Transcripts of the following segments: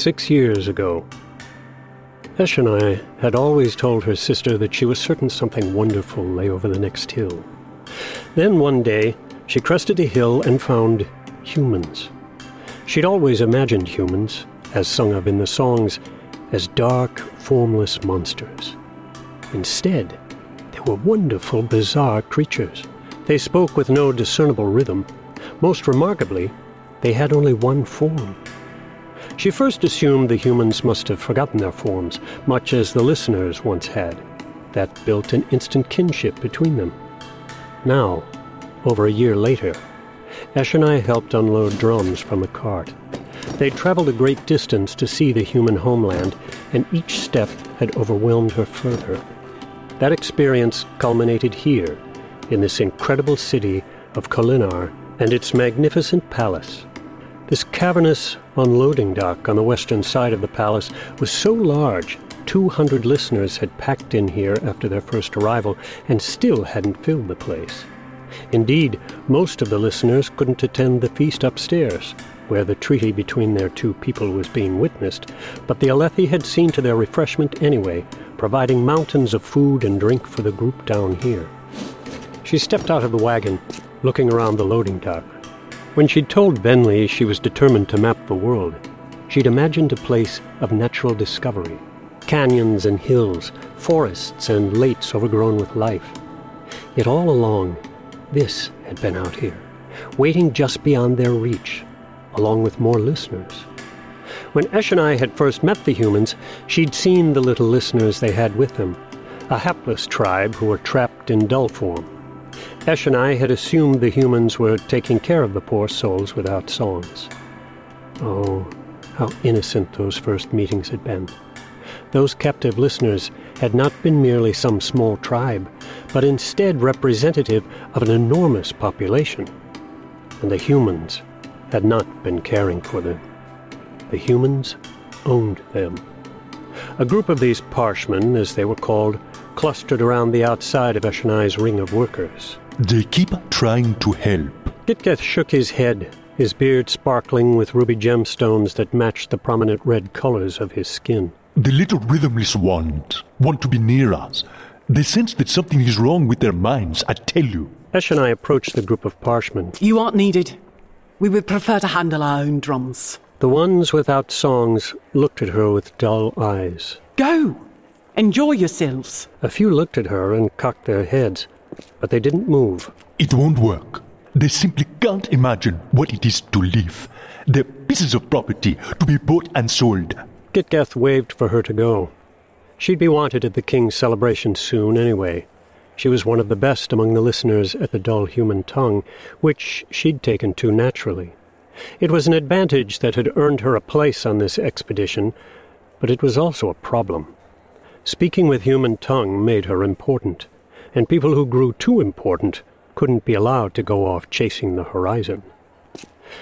six years ago. Eshonai had always told her sister that she was certain something wonderful lay over the next hill. Then one day, she crested a hill and found humans. She'd always imagined humans, as sung of in the songs, as dark, formless monsters. Instead, they were wonderful, bizarre creatures. They spoke with no discernible rhythm. Most remarkably, they had only one form. She first assumed the humans must have forgotten their forms, much as the listeners once had. That built an instant kinship between them. Now, over a year later, Eshonai helped unload drums from a cart. They'd traveled a great distance to see the human homeland, and each step had overwhelmed her further. That experience culminated here, in this incredible city of Kholinar and its magnificent palace. This cavernous unloading dock on the western side of the palace was so large, 200 listeners had packed in here after their first arrival and still hadn't filled the place. Indeed, most of the listeners couldn't attend the feast upstairs, where the treaty between their two people was being witnessed, but the Alethi had seen to their refreshment anyway, providing mountains of food and drink for the group down here. She stepped out of the wagon, looking around the loading dock. When she'd told Venli she was determined to map the world, she'd imagined a place of natural discovery canyons and hills, forests and lakes overgrown with life. Yet all along, this had been out here, waiting just beyond their reach, along with more listeners. When Eshonai had first met the humans, she'd seen the little listeners they had with them, a hapless tribe who were trapped in dull form. Eshonai had assumed the humans were taking care of the poor souls without songs. Oh, how innocent those first meetings had been. Those captive listeners had not been merely some small tribe, but instead representative of an enormous population. And the humans had not been caring for them. The humans owned them. A group of these parshmen, as they were called, clustered around the outside of Eshonai's ring of workers. They keep trying to help. Gitketh shook his head, his beard sparkling with ruby gemstones that matched the prominent red colors of his skin. The little rhythmless ones want to be near us. They sense that something is wrong with their minds, I tell you. Eshonai approached the group of parshmen. You aren't needed. We would prefer to handle our own drums. The ones without songs looked at her with dull eyes. Go! Enjoy yourselves. A few looked at her and cocked their heads but they didn't move. It won't work. They simply can't imagine what it is to live. They're pieces of property to be bought and sold. Gitketh waved for her to go. She'd be wanted at the king's celebration soon anyway. She was one of the best among the listeners at the dull human tongue, which she'd taken to naturally. It was an advantage that had earned her a place on this expedition, but it was also a problem. Speaking with human tongue made her important and people who grew too important couldn't be allowed to go off chasing the horizon.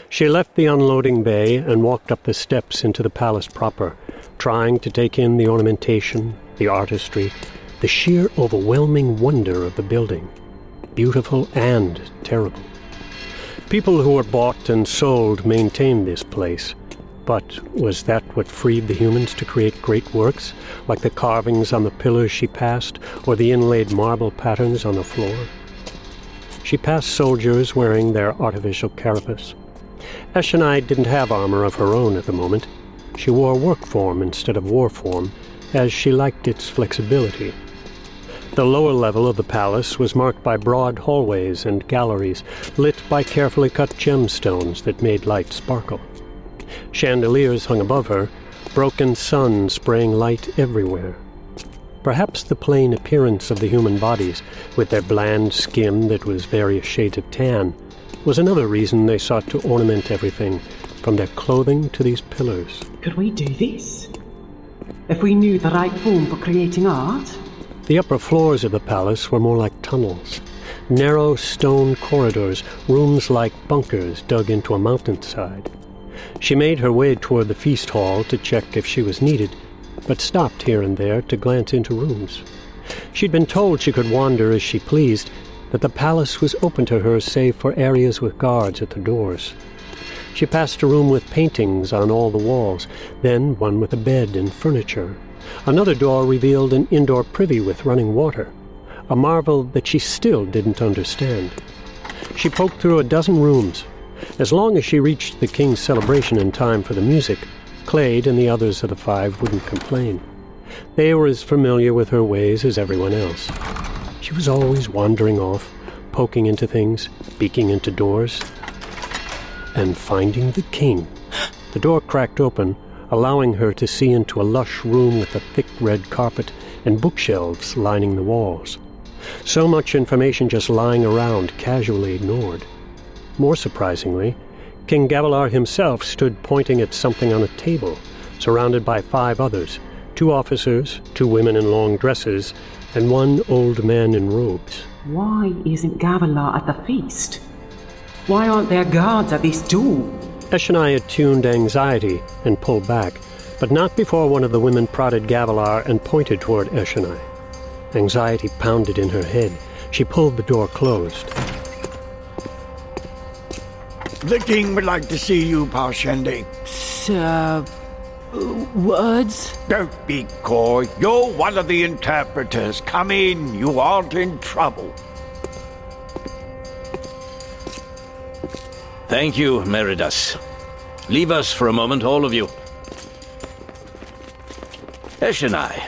She left the unloading bay and walked up the steps into the palace proper, trying to take in the ornamentation, the artistry, the sheer overwhelming wonder of the building, beautiful and terrible. People who were bought and sold maintained this place, but was that what freed the humans to create great works, like the carvings on the pillars she passed, or the inlaid marble patterns on the floor? She passed soldiers wearing their artificial carapace. Eshonai didn't have armor of her own at the moment. She wore work form instead of war form, as she liked its flexibility. The lower level of the palace was marked by broad hallways and galleries, lit by carefully cut gemstones that made light sparkle. Chandeliers hung above her, broken sun spraying light everywhere. Perhaps the plain appearance of the human bodies, with their bland skin that was various shades of tan, was another reason they sought to ornament everything, from their clothing to these pillars. Could we do this? If we knew the right form for creating art? The upper floors of the palace were more like tunnels. Narrow stone corridors, rooms like bunkers dug into a mountainside. She made her way toward the feast hall to check if she was needed, but stopped here and there to glance into rooms. She'd been told she could wander as she pleased, that the palace was open to her save for areas with guards at the doors. She passed a room with paintings on all the walls, then one with a bed and furniture. Another door revealed an indoor privy with running water, a marvel that she still didn't understand. She poked through a dozen rooms. As long as she reached the king's celebration in time for the music, Klade and the others of the five wouldn't complain. They were as familiar with her ways as everyone else. She was always wandering off, poking into things, peeking into doors, and finding the king. The door cracked open, allowing her to see into a lush room with a thick red carpet and bookshelves lining the walls. So much information just lying around, casually ignored. More surprisingly, King Gavilar himself stood pointing at something on a table, surrounded by five others two officers, two women in long dresses, and one old man in robes. Why isn't Gavilar at the feast? Why aren't there guards at this door? Eshonai attuned anxiety and pulled back, but not before one of the women prodded Gavilar and pointed toward Eshonai. Anxiety pounded in her head. She pulled the door closed. The king would like to see you, Parshendi. Sir, words? Don't be coy. You're one of the interpreters. Come in. You aren't in trouble. Thank you, Meridas. Leave us for a moment, all of you. Eshonai,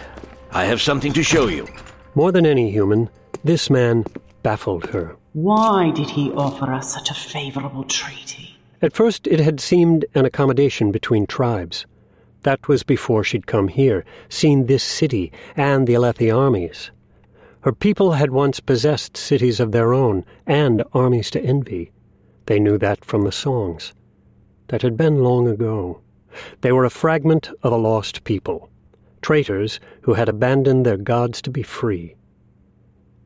I have something to show you. More than any human, this man baffled her. Why did he offer us such a favorable treaty? At first, it had seemed an accommodation between tribes. That was before she'd come here, seen this city and the Alethi armies. Her people had once possessed cities of their own and armies to envy. They knew that from the songs. That had been long ago. They were a fragment of a lost people, traitors who had abandoned their gods to be free.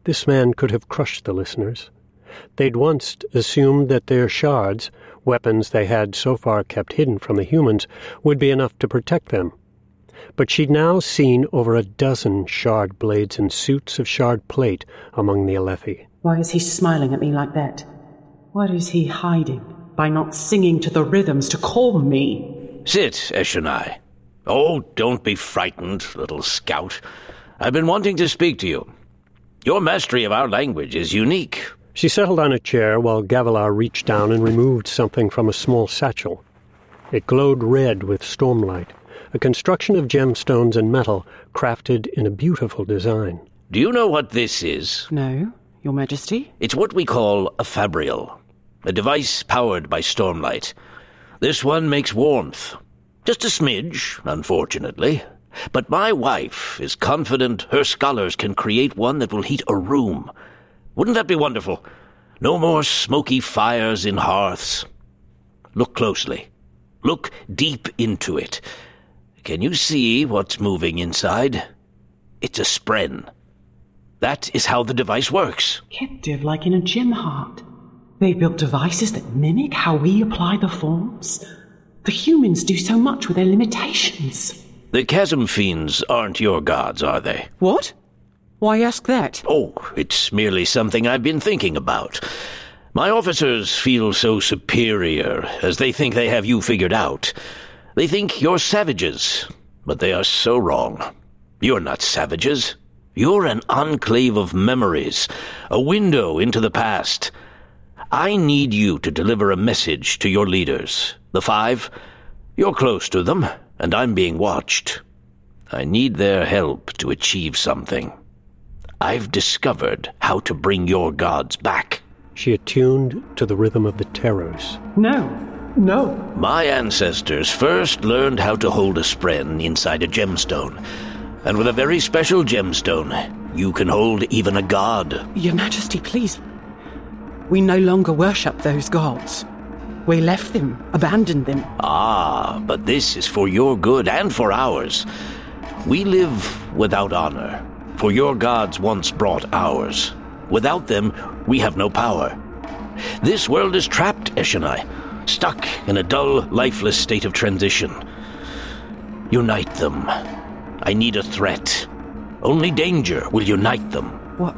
This man could have crushed the listeners. They'd once assumed that their shards, weapons they had so far kept hidden from the humans, would be enough to protect them. But she'd now seen over a dozen shard blades and suits of shard plate among the Alethi. Why is he smiling at me like that? What is he hiding by not singing to the rhythms to calm me? Sit, Eshonai. Oh, don't be frightened, little scout. I've been wanting to speak to you. Your mastery of our language is unique. She settled on a chair while Gavilar reached down and removed something from a small satchel. It glowed red with stormlight, a construction of gemstones and metal crafted in a beautiful design. Do you know what this is? No, Your Majesty. It's what we call a fabrial, a device powered by stormlight. This one makes warmth. Just a smidge, unfortunately. But my wife is confident her scholars can create one that will heat a room wouldn't that be wonderful? No more smoky fires in hearths. Look closely. Look deep into it. Can you see what's moving inside? It's a spren. That is how the device works. Captive like in a gem heart. They built devices that mimic how we apply the forms. The humans do so much with their limitations. The chasm fiends aren't your gods, are they? What? Why ask that? Oh, it's merely something I've been thinking about. My officers feel so superior, as they think they have you figured out. They think you're savages, but they are so wrong. You're not savages. You're an enclave of memories, a window into the past. I need you to deliver a message to your leaders, the five. You're close to them, and I'm being watched. I need their help to achieve something. I've discovered how to bring your gods back. She attuned to the rhythm of the terrors. No, no. My ancestors first learned how to hold a spren inside a gemstone. And with a very special gemstone, you can hold even a god. Your Majesty, please. We no longer worship those gods. We left them, abandoned them. Ah, but this is for your good and for ours. We live without honor, for your gods once brought ours. Without them, we have no power. This world is trapped, Eshonai, stuck in a dull, lifeless state of transition. Unite them. I need a threat. Only danger will unite them. What?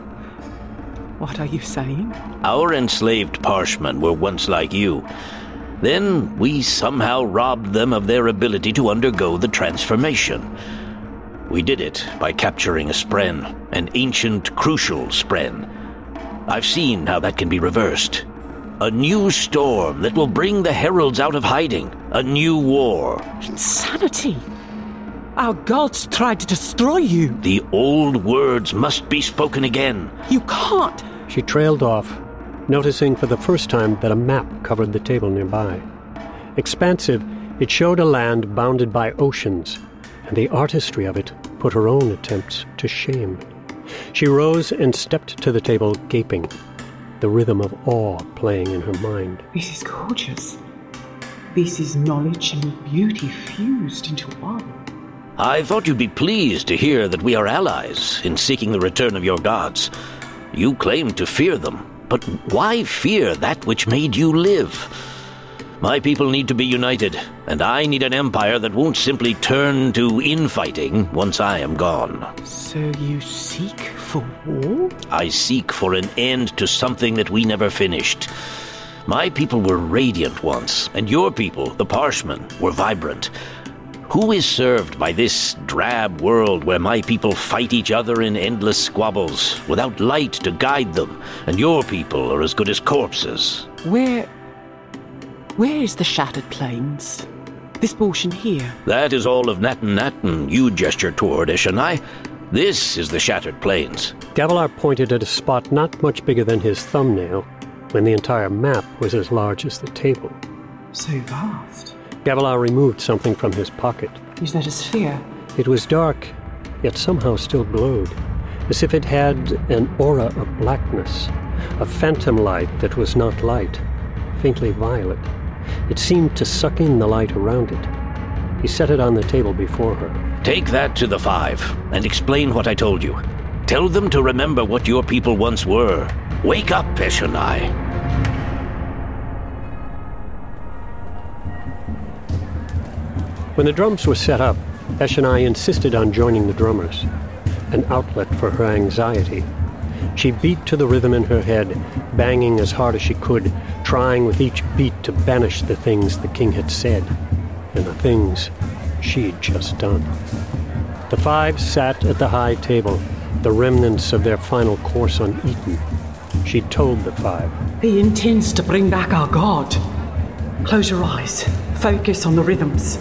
What are you saying? Our enslaved parshmen were once like you. Then we somehow robbed them of their ability to undergo the transformation. We did it by capturing a spren, an ancient crucial spren. I've seen how that can be reversed. A new storm that will bring the heralds out of hiding. A new war. Insanity! Our gods tried to destroy you. The old words must be spoken again. You can't. She trailed off, noticing for the first time that a map covered the table nearby. Expansive, it showed a land bounded by oceans, and the artistry of it put her own attempts to shame. She rose and stepped to the table, gaping, the rhythm of awe playing in her mind. This is gorgeous. This is knowledge and beauty fused into one. I thought you'd be pleased to hear that we are allies in seeking the return of your gods. You claim to fear them, but why fear that which made you live? My people need to be united, and I need an empire that won't simply turn to infighting once I am gone. So you seek for war? I seek for an end to something that we never finished. My people were radiant once, and your people, the Parshmen, were vibrant. Who is served by this drab world where my people fight each other in endless squabbles, without light to guide them, and your people are as good as corpses? Where. Where is the Shattered Plains? This portion here. That is all of Natanatan you gesture toward, Eshonai. This is the Shattered Plains. Gavilar pointed at a spot not much bigger than his thumbnail, when the entire map was as large as the table. So vast. Gavilar removed something from his pocket. Is that a sphere? It was dark, yet somehow still glowed, as if it had an aura of blackness, a phantom light that was not light, faintly violet. It seemed to suck in the light around it. He set it on the table before her. Take that to the Five and explain what I told you. Tell them to remember what your people once were. Wake up, Eshonai. When the drums were set up, Eshonai insisted on joining the drummers, an outlet for her anxiety. She beat to the rhythm in her head, banging as hard as she could, trying with each beat to banish the things the king had said, and the things she'd just done. The five sat at the high table, the remnants of their final course uneaten. She told the five. He intends to bring back our god. Close your eyes. Focus on the rhythms.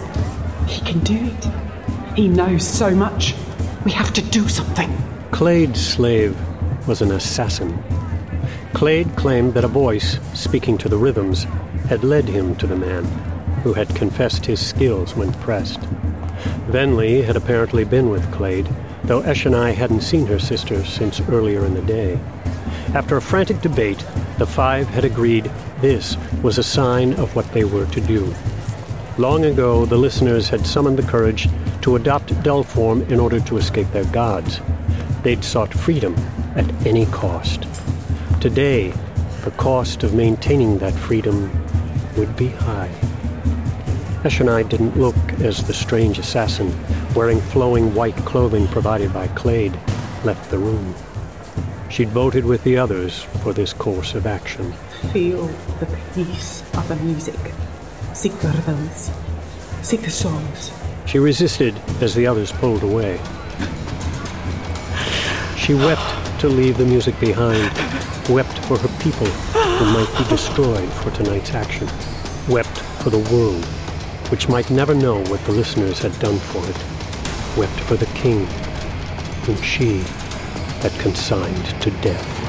He can do it. He knows so much. We have to do something. Klade's slave was an assassin. Klade claimed that a voice, speaking to the rhythms, had led him to the man, who had confessed his skills when pressed. Venli had apparently been with Klade, though Eshonai hadn't seen her sister since earlier in the day. After a frantic debate, the five had agreed this was a sign of what they were to do. Long ago, the listeners had summoned the courage to adopt Dullform in order to escape their gods. They'd sought freedom at any cost. Today, the cost of maintaining that freedom would be high. Eshonai didn't look as the strange assassin, wearing flowing white clothing provided by Klade, left the room. She'd voted with the others for this course of action. Feel the peace of the music. Seek rhythms. Seek the songs. She resisted as the others pulled away. She wept to leave the music behind, wept for her people who might be destroyed for tonight's action, wept for the world, which might never know what the listeners had done for it, wept for the king, whom she had consigned to death.